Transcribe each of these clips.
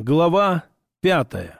Глава пятая.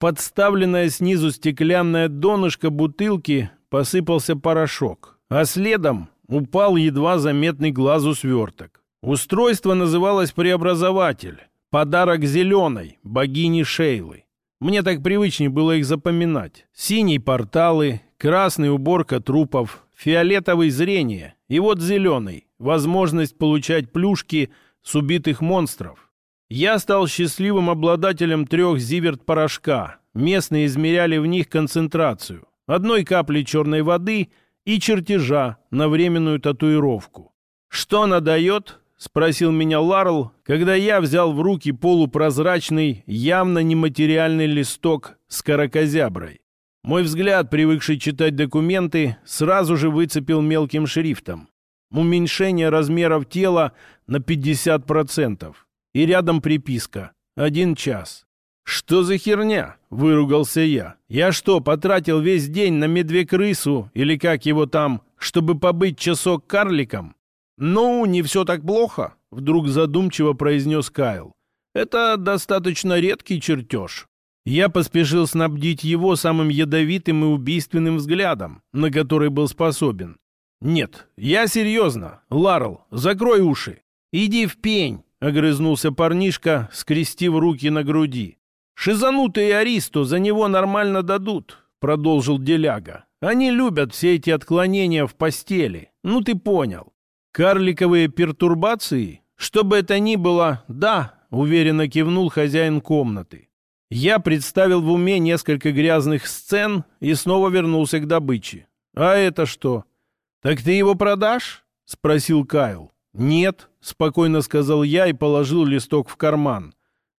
Подставленная снизу стеклянное донышко бутылки посыпался порошок, а следом упал едва заметный глазу сверток. Устройство называлось «Преобразователь». Подарок зеленой, богини Шейлы. Мне так привычнее было их запоминать. Синий порталы, красный уборка трупов, фиолетовый зрение и вот зеленый, возможность получать плюшки с убитых монстров. Я стал счастливым обладателем трех зиверт-порошка. Местные измеряли в них концентрацию. Одной капли черной воды и чертежа на временную татуировку. «Что она дает?» — спросил меня Ларл, когда я взял в руки полупрозрачный, явно нематериальный листок с каракозяброй. Мой взгляд, привыкший читать документы, сразу же выцепил мелким шрифтом. Уменьшение размеров тела на 50% и рядом приписка «Один час». «Что за херня?» — выругался я. «Я что, потратил весь день на медвекрысу или как его там, чтобы побыть часок карликом?» «Ну, не все так плохо», — вдруг задумчиво произнес Кайл. «Это достаточно редкий чертеж». Я поспешил снабдить его самым ядовитым и убийственным взглядом, на который был способен. «Нет, я серьезно. Ларл, закрой уши. Иди в пень. — огрызнулся парнишка, скрестив руки на груди. «Шизанутые Аристо за него нормально дадут», — продолжил Деляга. «Они любят все эти отклонения в постели. Ну, ты понял. Карликовые пертурбации? Что бы это ни было, да», — уверенно кивнул хозяин комнаты. Я представил в уме несколько грязных сцен и снова вернулся к добыче. «А это что?» «Так ты его продашь?» — спросил Кайл. «Нет», — спокойно сказал я и положил листок в карман.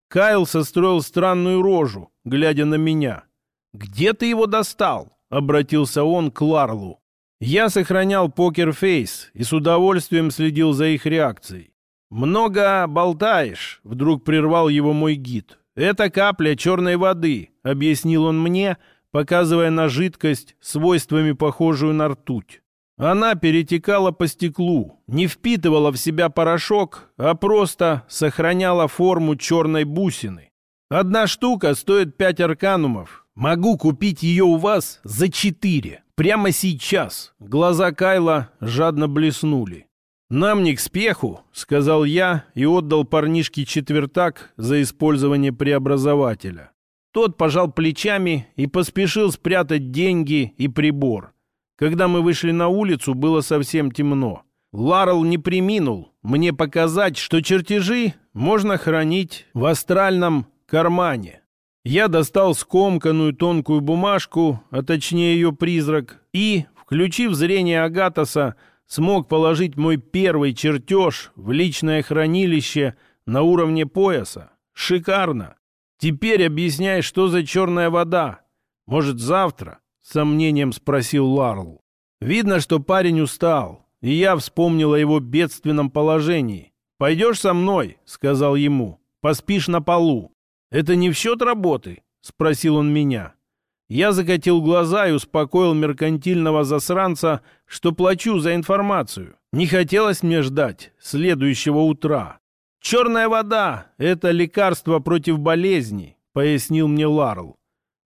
Кайл состроил странную рожу, глядя на меня. «Где ты его достал?» — обратился он к Ларлу. Я сохранял покерфейс и с удовольствием следил за их реакцией. «Много болтаешь», — вдруг прервал его мой гид. «Это капля черной воды», — объяснил он мне, показывая на жидкость, свойствами похожую на ртуть. Она перетекала по стеклу, не впитывала в себя порошок, а просто сохраняла форму черной бусины. Одна штука стоит пять арканумов. Могу купить ее у вас за четыре. Прямо сейчас. Глаза Кайла жадно блеснули. «Нам не к спеху», — сказал я и отдал парнишке четвертак за использование преобразователя. Тот пожал плечами и поспешил спрятать деньги и прибор — когда мы вышли на улицу, было совсем темно. Ларл не приминул мне показать, что чертежи можно хранить в астральном кармане. Я достал скомканную тонкую бумажку, а точнее ее призрак, и, включив зрение Агатоса, смог положить мой первый чертеж в личное хранилище на уровне пояса. Шикарно. Теперь объясняй, что за черная вода. Может, завтра? Сомнением спросил Ларл. Видно, что парень устал, и я вспомнил о его бедственном положении. «Пойдешь со мной?» — сказал ему. «Поспишь на полу». «Это не в счет работы?» — спросил он меня. Я закатил глаза и успокоил меркантильного засранца, что плачу за информацию. Не хотелось мне ждать следующего утра. «Черная вода — это лекарство против болезни», — пояснил мне Ларл.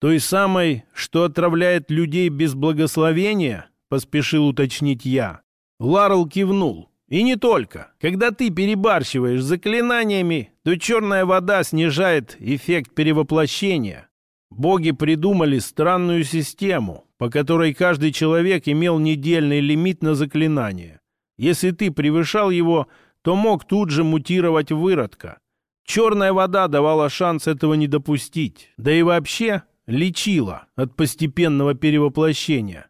Той самой, что отравляет людей без благословения, поспешил уточнить я. Ларл кивнул. И не только. Когда ты перебарщиваешь заклинаниями, то черная вода снижает эффект перевоплощения. Боги придумали странную систему, по которой каждый человек имел недельный лимит на заклинание. Если ты превышал его, то мог тут же мутировать выродка. Черная вода давала шанс этого не допустить. Да и вообще лечила от постепенного перевоплощения.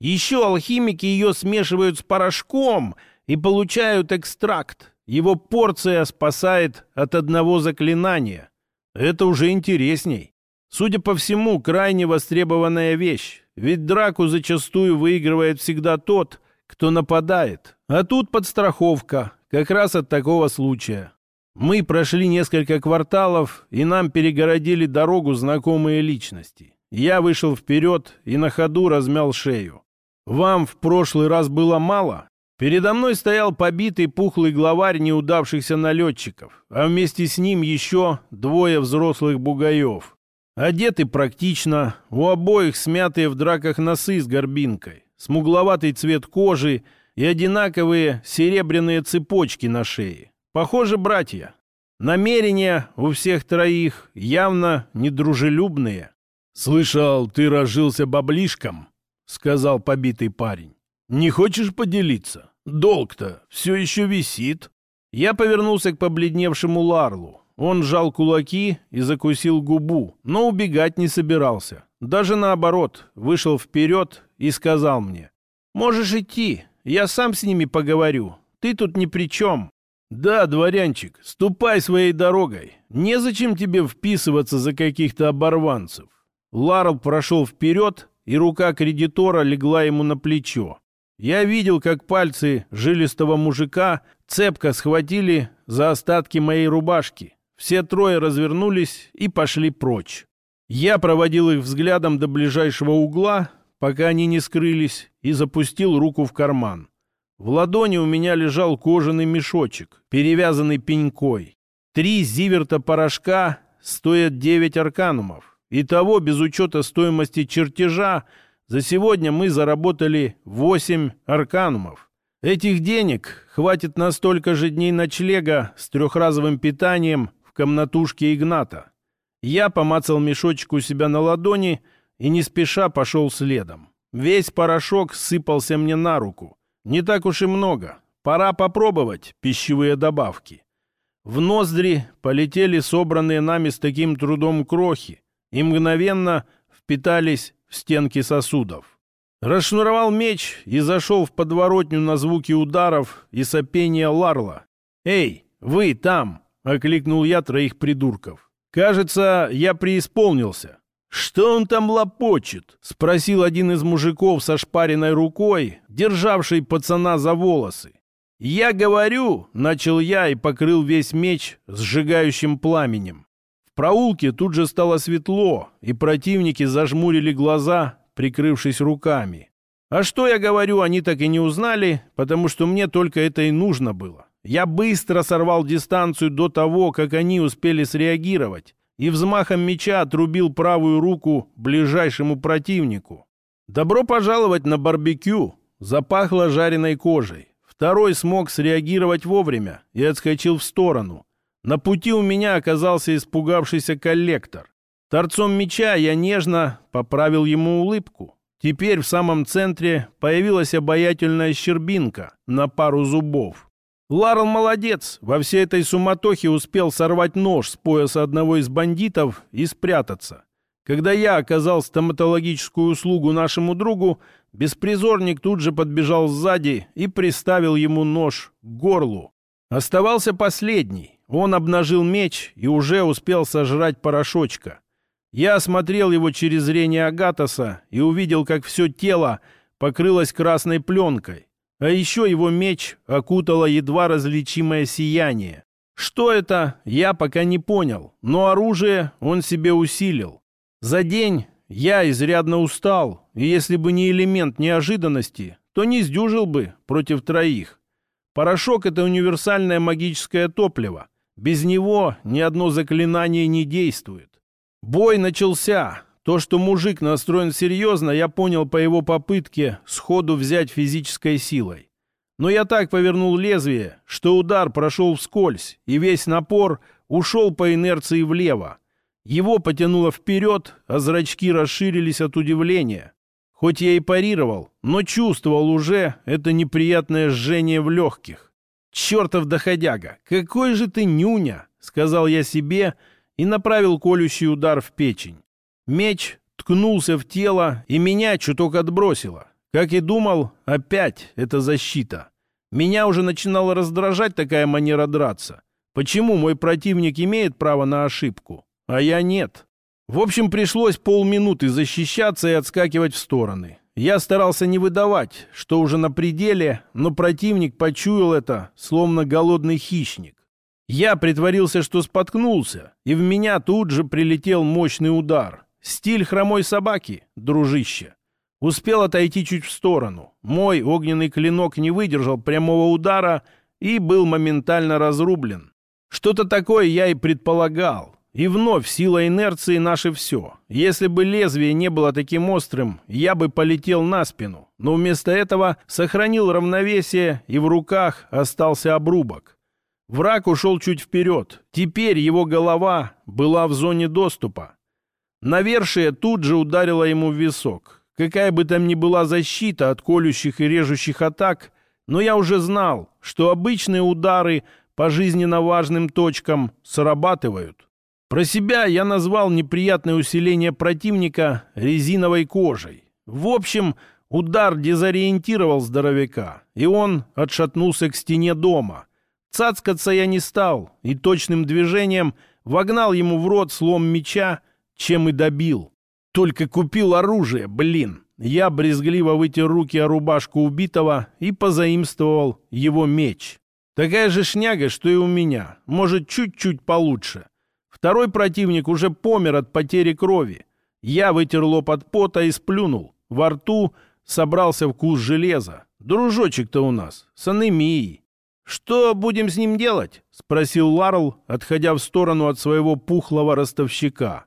Еще алхимики ее смешивают с порошком и получают экстракт. Его порция спасает от одного заклинания. Это уже интересней. Судя по всему, крайне востребованная вещь. Ведь драку зачастую выигрывает всегда тот, кто нападает. А тут подстраховка, как раз от такого случая. Мы прошли несколько кварталов, и нам перегородили дорогу знакомые личности. Я вышел вперед и на ходу размял шею. «Вам в прошлый раз было мало?» Передо мной стоял побитый пухлый главарь неудавшихся налетчиков, а вместе с ним еще двое взрослых бугаев. Одеты практично, у обоих смятые в драках носы с горбинкой, смугловатый цвет кожи и одинаковые серебряные цепочки на шее. Похоже, братья. Намерения у всех троих явно недружелюбные. «Слышал, ты разжился баблишком», — сказал побитый парень. «Не хочешь поделиться? Долг-то все еще висит». Я повернулся к побледневшему Ларлу. Он сжал кулаки и закусил губу, но убегать не собирался. Даже наоборот, вышел вперед и сказал мне, «Можешь идти, я сам с ними поговорю, ты тут ни при чем». «Да, дворянчик, ступай своей дорогой. Незачем тебе вписываться за каких-то оборванцев». Ларл прошел вперед, и рука кредитора легла ему на плечо. Я видел, как пальцы жилистого мужика цепко схватили за остатки моей рубашки. Все трое развернулись и пошли прочь. Я проводил их взглядом до ближайшего угла, пока они не скрылись, и запустил руку в карман. В ладони у меня лежал кожаный мешочек, перевязанный пенькой. Три зиверта порошка стоят девять арканумов. Итого, без учета стоимости чертежа, за сегодня мы заработали восемь арканумов. Этих денег хватит на столько же дней ночлега с трехразовым питанием комнатушке Игната. Я помацал мешочек у себя на ладони и не спеша пошел следом. Весь порошок сыпался мне на руку. Не так уж и много. Пора попробовать пищевые добавки. В ноздри полетели собранные нами с таким трудом крохи и мгновенно впитались в стенки сосудов. Расшнуровал меч и зашел в подворотню на звуки ударов и сопения Ларла. «Эй, вы там!» — окликнул я троих придурков. «Кажется, я преисполнился». «Что он там лопочет?» — спросил один из мужиков со шпаренной рукой, державший пацана за волосы. «Я говорю», — начал я и покрыл весь меч сжигающим пламенем. В проулке тут же стало светло, и противники зажмурили глаза, прикрывшись руками. А что я говорю, они так и не узнали, потому что мне только это и нужно было. Я быстро сорвал дистанцию до того, как они успели среагировать, и взмахом меча отрубил правую руку ближайшему противнику. Добро пожаловать на барбекю. Запахло жареной кожей. Второй смог среагировать вовремя и отскочил в сторону. На пути у меня оказался испугавшийся коллектор. Торцом меча я нежно поправил ему улыбку. Теперь в самом центре появилась обаятельная щербинка на пару зубов. Ларл молодец, во всей этой суматохе успел сорвать нож с пояса одного из бандитов и спрятаться. Когда я оказал стоматологическую услугу нашему другу, беспризорник тут же подбежал сзади и приставил ему нож к горлу. Оставался последний. Он обнажил меч и уже успел сожрать порошочка. Я осмотрел его через зрение Агатоса и увидел, как все тело покрылось красной пленкой. А еще его меч окутало едва различимое сияние. Что это, я пока не понял, но оружие он себе усилил. За день я изрядно устал, и если бы не элемент неожиданности, то не сдюжил бы против троих. Порошок — это универсальное магическое топливо. Без него ни одно заклинание не действует. Бой начался, то, что мужик настроен серьезно, я понял по его попытке сходу взять физической силой. Но я так повернул лезвие, что удар прошел вскользь, и весь напор ушел по инерции влево. Его потянуло вперед, а зрачки расширились от удивления. Хоть я и парировал, но чувствовал уже это неприятное жжение в легких. «Чертов доходяга! Какой же ты нюня!» — сказал я себе и направил колющий удар в печень. Меч ткнулся в тело, и меня чуток отбросило. Как и думал, опять это защита. Меня уже начинала раздражать такая манера драться. Почему мой противник имеет право на ошибку, а я нет? В общем, пришлось полминуты защищаться и отскакивать в стороны. Я старался не выдавать, что уже на пределе, но противник почуял это, словно голодный хищник. Я притворился, что споткнулся, и в меня тут же прилетел мощный удар. Стиль хромой собаки, дружище. Успел отойти чуть в сторону. Мой огненный клинок не выдержал прямого удара и был моментально разрублен. Что-то такое я и предполагал. И вновь сила инерции наше все. Если бы лезвие не было таким острым, я бы полетел на спину. Но вместо этого сохранил равновесие, и в руках остался обрубок. Враг ушел чуть вперед. Теперь его голова была в зоне доступа. Навершие тут же ударило ему в висок. Какая бы там ни была защита от колющих и режущих атак, но я уже знал, что обычные удары по жизненно важным точкам срабатывают. Про себя я назвал неприятное усиление противника резиновой кожей. В общем, удар дезориентировал здоровяка, и он отшатнулся к стене дома. Цацкаться я не стал и точным движением вогнал ему в рот слом меча, чем и добил. Только купил оружие, блин. Я брезгливо вытер руки о рубашку убитого и позаимствовал его меч. Такая же шняга, что и у меня. Может, чуть-чуть получше. Второй противник уже помер от потери крови. Я вытер лоб от пота и сплюнул. Во рту собрался вкус железа. Дружочек-то у нас с анемией. «Что будем с ним делать?» — спросил Ларл, отходя в сторону от своего пухлого ростовщика.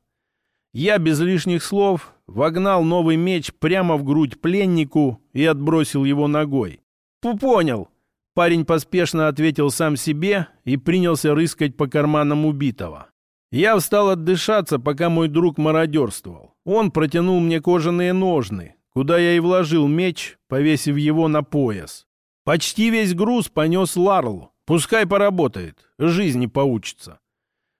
Я без лишних слов вогнал новый меч прямо в грудь пленнику и отбросил его ногой. «Понял!» Парень поспешно ответил сам себе и принялся рыскать по карманам убитого. Я встал отдышаться, пока мой друг мародерствовал. Он протянул мне кожаные ножны, куда я и вложил меч, повесив его на пояс. Почти весь груз понес Ларл. Пускай поработает, жизни поучится.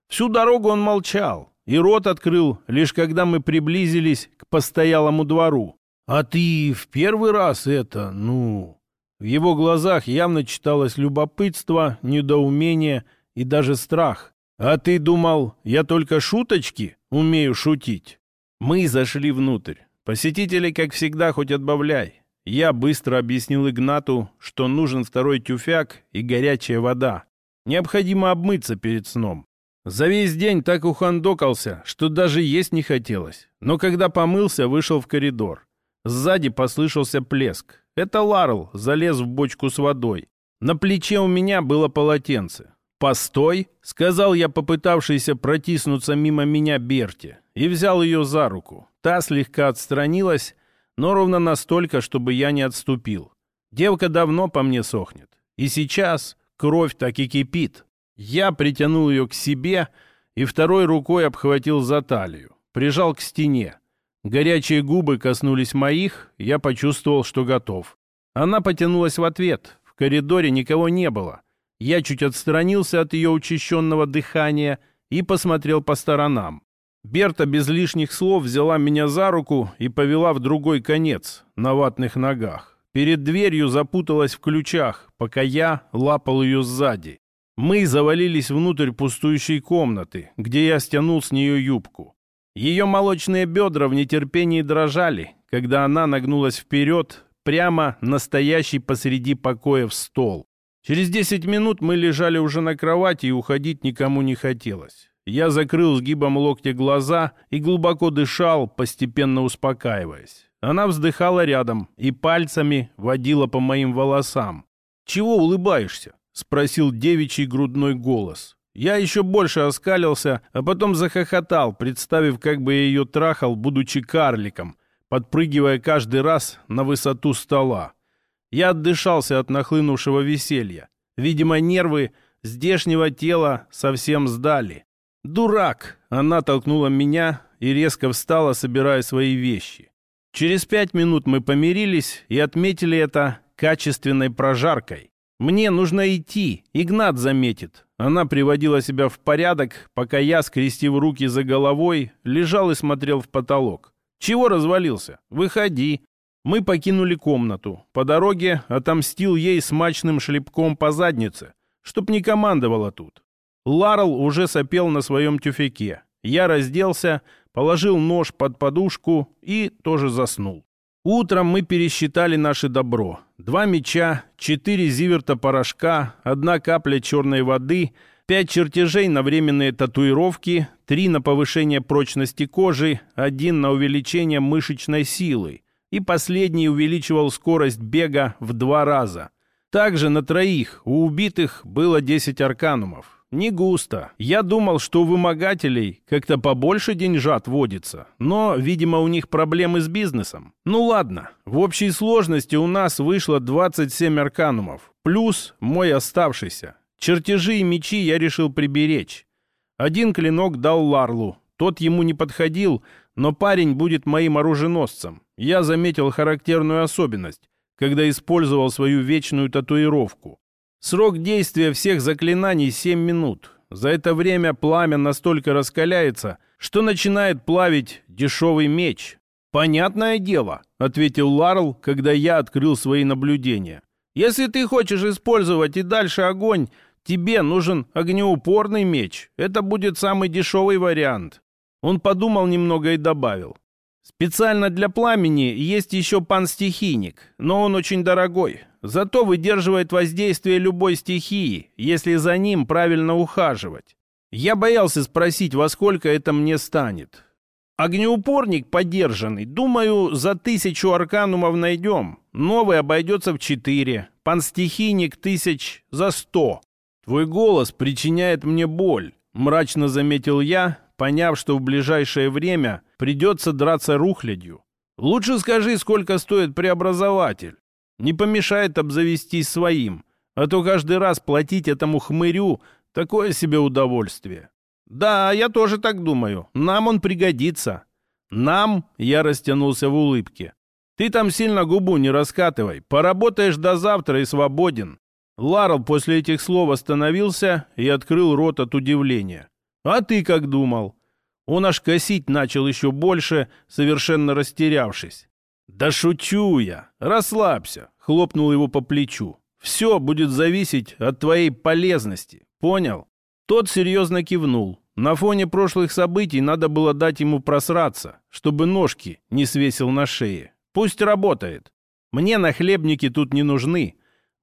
Всю дорогу он молчал и рот открыл, лишь когда мы приблизились к постоялому двору. «А ты в первый раз это, ну...» В его глазах явно читалось любопытство, недоумение и даже страх. «А ты думал, я только шуточки умею шутить?» Мы зашли внутрь. Посетителей, как всегда, хоть отбавляй. Я быстро объяснил Игнату, что нужен второй тюфяк и горячая вода. Необходимо обмыться перед сном. За весь день так ухандокался, что даже есть не хотелось. Но когда помылся, вышел в коридор. Сзади послышался плеск. Это Ларл залез в бочку с водой. На плече у меня было полотенце. «Постой!» — сказал я, попытавшийся протиснуться мимо меня Берти, и взял ее за руку. Та слегка отстранилась, но ровно настолько, чтобы я не отступил. Девка давно по мне сохнет. И сейчас кровь так и кипит. Я притянул ее к себе и второй рукой обхватил за талию. Прижал к стене. Горячие губы коснулись моих, я почувствовал, что готов. Она потянулась в ответ. В коридоре никого не было. Я чуть отстранился от ее учащенного дыхания и посмотрел по сторонам. Берта без лишних слов взяла меня за руку и повела в другой конец, на ватных ногах. Перед дверью запуталась в ключах, пока я лапал ее сзади. Мы завалились внутрь пустующей комнаты, где я стянул с нее юбку. Ее молочные бедра в нетерпении дрожали, когда она нагнулась вперед, прямо настоящий посреди покоя в стол. Через десять минут мы лежали уже на кровати, и уходить никому не хотелось. Я закрыл сгибом локтя глаза и глубоко дышал, постепенно успокаиваясь. Она вздыхала рядом и пальцами водила по моим волосам. «Чего улыбаешься?» — спросил девичий грудной голос. Я еще больше оскалился, а потом захохотал, представив, как бы я ее трахал, будучи карликом, подпрыгивая каждый раз на высоту стола. Я отдышался от нахлынувшего веселья. Видимо, нервы здешнего тела совсем сдали. «Дурак!» Она толкнула меня и резко встала, собирая свои вещи. Через пять минут мы помирились и отметили это качественной прожаркой. «Мне нужно идти, Игнат заметит». Она приводила себя в порядок, пока я, скрестив руки за головой, лежал и смотрел в потолок. «Чего развалился? Выходи!» Мы покинули комнату. По дороге отомстил ей смачным шлепком по заднице, чтоб не командовала тут. Ларл уже сопел на своем тюфяке. Я разделся, положил нож под подушку и тоже заснул. Утром мы пересчитали наше добро. Два меча, четыре зиверта порошка, одна капля черной воды, пять чертежей на временные татуировки, три на повышение прочности кожи, один на увеличение мышечной силы, и последний увеличивал скорость бега в два раза. Также на троих у убитых было 10 арканумов. Не густо. Я думал, что у вымогателей как-то побольше деньжат водится. Но, видимо, у них проблемы с бизнесом. Ну ладно. В общей сложности у нас вышло 27 арканумов. Плюс мой оставшийся. Чертежи и мечи я решил приберечь. Один клинок дал Ларлу. Тот ему не подходил, но парень будет моим оруженосцем. Я заметил характерную особенность, когда использовал свою вечную татуировку. Срок действия всех заклинаний 7 минут. За это время пламя настолько раскаляется, что начинает плавить дешевый меч. «Понятное дело», — ответил Ларл, когда я открыл свои наблюдения. «Если ты хочешь использовать и дальше огонь, тебе нужен огнеупорный меч. Это будет самый дешевый вариант». Он подумал немного и добавил. «Специально для пламени есть еще пан-стихийник, но он очень дорогой зато выдерживает воздействие любой стихии, если за ним правильно ухаживать. Я боялся спросить, во сколько это мне станет. Огнеупорник подержанный, думаю, за тысячу арканумов найдем. Новый обойдется в четыре, панстихийник тысяч за сто. Твой голос причиняет мне боль, мрачно заметил я, поняв, что в ближайшее время придется драться рухлядью. Лучше скажи, сколько стоит преобразователь. Не помешает обзавестись своим, а то каждый раз платить этому хмырю такое себе удовольствие. Да, я тоже так думаю. Нам он пригодится. Нам, я растянулся в улыбке. Ты там сильно губу не раскатывай. Поработаешь до завтра и свободен. Ларл после этих слов остановился и открыл рот от удивления. А ты как думал? Он аж косить начал еще больше, совершенно растерявшись. «Да шучу я! Расслабься!» — хлопнул его по плечу. «Все будет зависеть от твоей полезности. Понял?» Тот серьезно кивнул. На фоне прошлых событий надо было дать ему просраться, чтобы ножки не свесил на шее. Пусть работает. Мне нахлебники тут не нужны.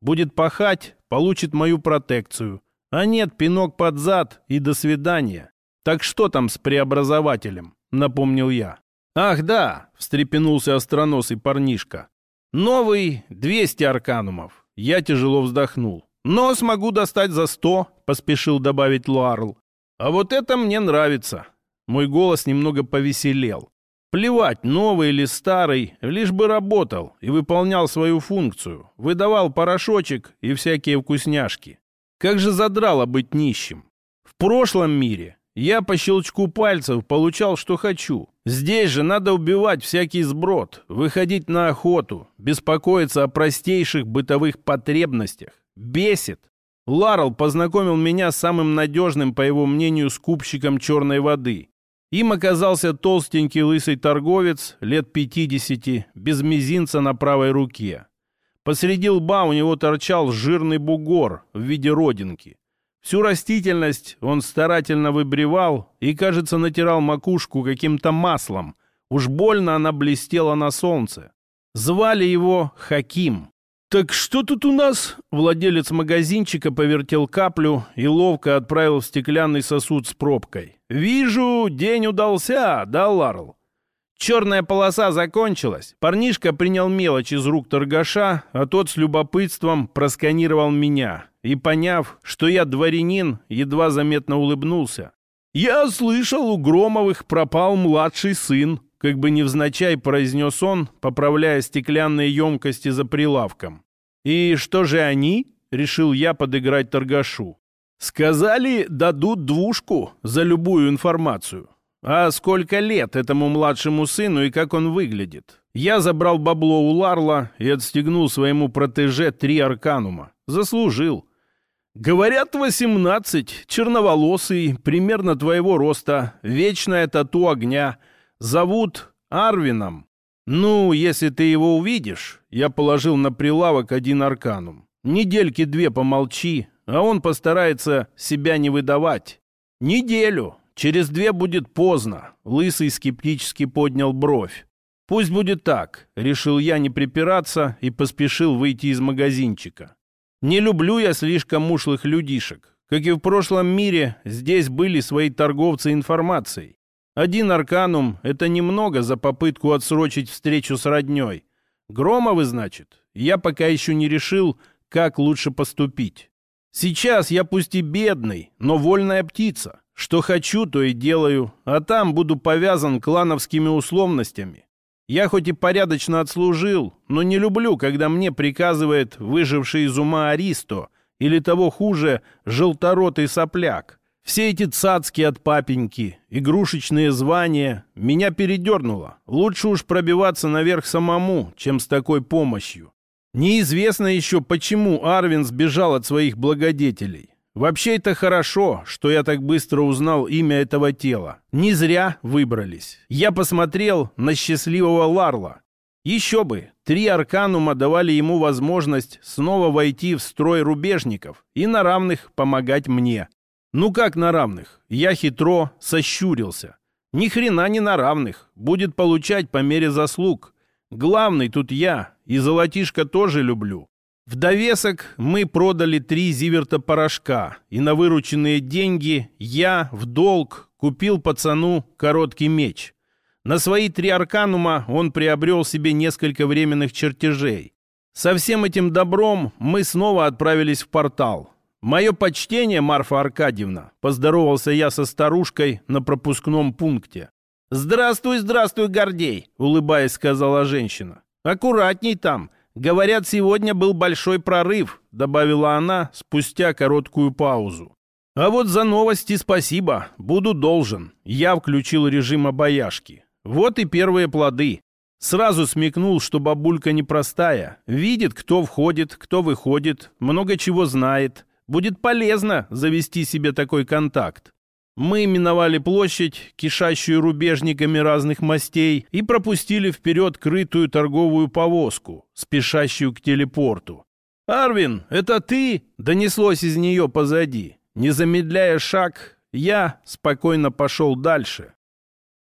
Будет пахать, получит мою протекцию. А нет, пинок под зад и до свидания. Так что там с преобразователем? Напомнил я. «Ах, да!» — встрепенулся остроносый парнишка. «Новый 200 арканумов». Я тяжело вздохнул. «Но смогу достать за 100», — поспешил добавить Луарл. «А вот это мне нравится». Мой голос немного повеселел. Плевать, новый или старый, лишь бы работал и выполнял свою функцию. Выдавал порошочек и всякие вкусняшки. Как же задрало быть нищим. В прошлом мире я по щелчку пальцев получал, что хочу. Здесь же надо убивать всякий сброд, выходить на охоту, беспокоиться о простейших бытовых потребностях. Бесит. Ларл познакомил меня с самым надежным, по его мнению, скупщиком черной воды. Им оказался толстенький лысый торговец, лет 50, без мизинца на правой руке. Посреди лба у него торчал жирный бугор в виде родинки. Всю растительность он старательно выбривал и, кажется, натирал макушку каким-то маслом. Уж больно она блестела на солнце. Звали его Хаким. «Так что тут у нас?» Владелец магазинчика повертел каплю и ловко отправил в стеклянный сосуд с пробкой. «Вижу, день удался, да, Ларл?» Черная полоса закончилась. Парнишка принял мелочь из рук торгаша, а тот с любопытством просканировал меня и, поняв, что я дворянин, едва заметно улыбнулся. «Я слышал, у Громовых пропал младший сын», как бы невзначай произнес он, поправляя стеклянные емкости за прилавком. «И что же они?» — решил я подыграть торгашу. «Сказали, дадут двушку за любую информацию. А сколько лет этому младшему сыну и как он выглядит? Я забрал бабло у Ларла и отстегнул своему протеже три арканума. Заслужил. Говорят, восемнадцать, черноволосый, примерно твоего роста, вечная тату огня. Зовут Арвином. Ну, если ты его увидишь, я положил на прилавок один арканум. Недельки две помолчи, а он постарается себя не выдавать. Неделю, Через две будет поздно. Лысый скептически поднял бровь. Пусть будет так, решил я не припираться и поспешил выйти из магазинчика. Не люблю я слишком ушлых людишек. Как и в прошлом мире, здесь были свои торговцы информацией. Один арканум — это немного за попытку отсрочить встречу с роднёй. Громовы, значит? Я пока еще не решил, как лучше поступить. Сейчас я пусть и бедный, но вольная птица. Что хочу, то и делаю, а там буду повязан клановскими условностями. Я хоть и порядочно отслужил, но не люблю, когда мне приказывает выживший из ума Аристо или того хуже желторотый сопляк. Все эти цацки от папеньки, игрушечные звания, меня передернуло. Лучше уж пробиваться наверх самому, чем с такой помощью. Неизвестно еще, почему Арвин сбежал от своих благодетелей. Вообще это хорошо, что я так быстро узнал имя этого тела. Не зря выбрались. Я посмотрел на счастливого Ларла. Еще бы, три арканума давали ему возможность снова войти в строй рубежников и на равных помогать мне. Ну как на равных? Я хитро сощурился. Ни хрена не на равных. Будет получать по мере заслуг. Главный тут я, и золотишко тоже люблю. В довесок мы продали три зиверта порошка, и на вырученные деньги я в долг купил пацану короткий меч. На свои три арканума он приобрел себе несколько временных чертежей. Со всем этим добром мы снова отправились в портал. «Мое почтение, Марфа Аркадьевна», — поздоровался я со старушкой на пропускном пункте. «Здравствуй, здравствуй, Гордей», — улыбаясь, сказала женщина. «Аккуратней там. «Говорят, сегодня был большой прорыв», — добавила она спустя короткую паузу. «А вот за новости спасибо, буду должен». Я включил режим обаяшки. Вот и первые плоды. Сразу смекнул, что бабулька непростая. Видит, кто входит, кто выходит, много чего знает. Будет полезно завести себе такой контакт. Мы миновали площадь, кишащую рубежниками разных мастей, и пропустили вперед крытую торговую повозку, спешащую к телепорту. «Арвин, это ты?» — донеслось из нее позади. Не замедляя шаг, я спокойно пошел дальше.